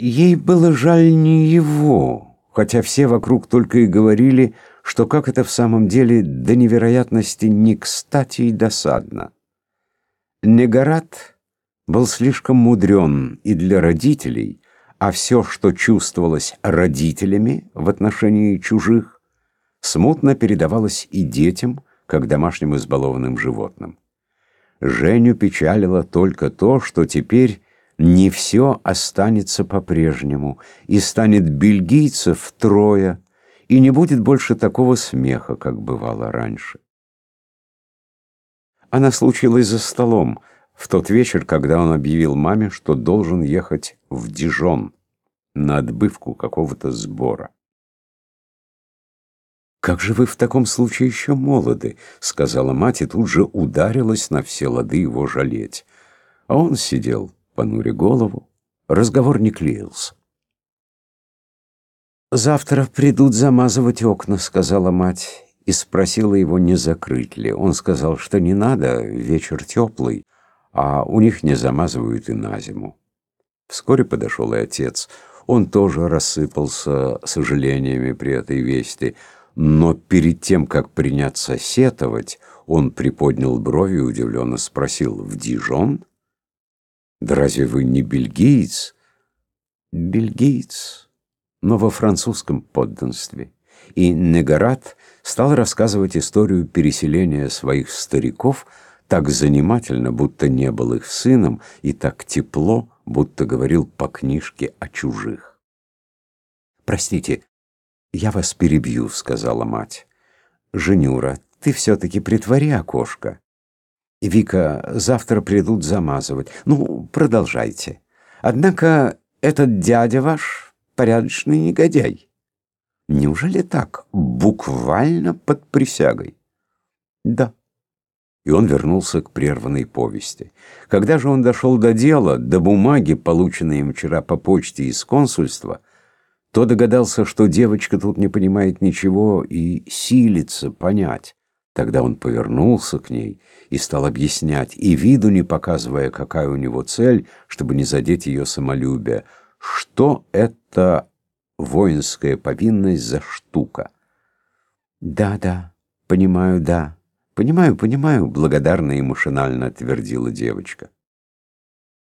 Ей было жаль не его, хотя все вокруг только и говорили, что как это в самом деле до невероятности не кстати и досадно. Негарат был слишком мудрен и для родителей, а все, что чувствовалось родителями в отношении чужих, смутно передавалось и детям, как домашним избалованным животным. Женю печалило только то, что теперь не все останется по-прежнему, и станет бельгийцев трое, и не будет больше такого смеха, как бывало раньше. Она случилась за столом, в тот вечер, когда он объявил маме, что должен ехать в Дижон на отбывку какого-то сбора. «Как же вы в таком случае еще молоды?» — сказала мать, и тут же ударилась на все лады его жалеть. А он сидел, понуря голову, разговор не клеился. «Завтра придут замазывать окна», — сказала мать, и спросила его, не закрыть ли. Он сказал, что не надо, вечер теплый а у них не замазывают и на зиму. Вскоре подошел и отец. Он тоже рассыпался сожалениями при этой вести, но перед тем, как приняться сетовать, он приподнял брови и удивленно спросил, «В Дижон? Да разве вы не бельгиец?» «Бельгиец, но во французском подданстве». И Негарат стал рассказывать историю переселения своих стариков – так занимательно, будто не был их сыном, и так тепло, будто говорил по книжке о чужих. «Простите, я вас перебью», — сказала мать. «Женюра, ты все-таки притвори окошко. Вика, завтра придут замазывать. Ну, продолжайте. Однако этот дядя ваш порядочный негодяй. Неужели так, буквально под присягой?» «Да» и он вернулся к прерванной повести. Когда же он дошел до дела, до бумаги, полученной им вчера по почте из консульства, то догадался, что девочка тут не понимает ничего и силится понять. Тогда он повернулся к ней и стал объяснять, и виду не показывая, какая у него цель, чтобы не задеть ее самолюбие, что это воинская повинность за штука. «Да-да, понимаю, да». «Понимаю, понимаю», — благодарно и машинально твердила девочка.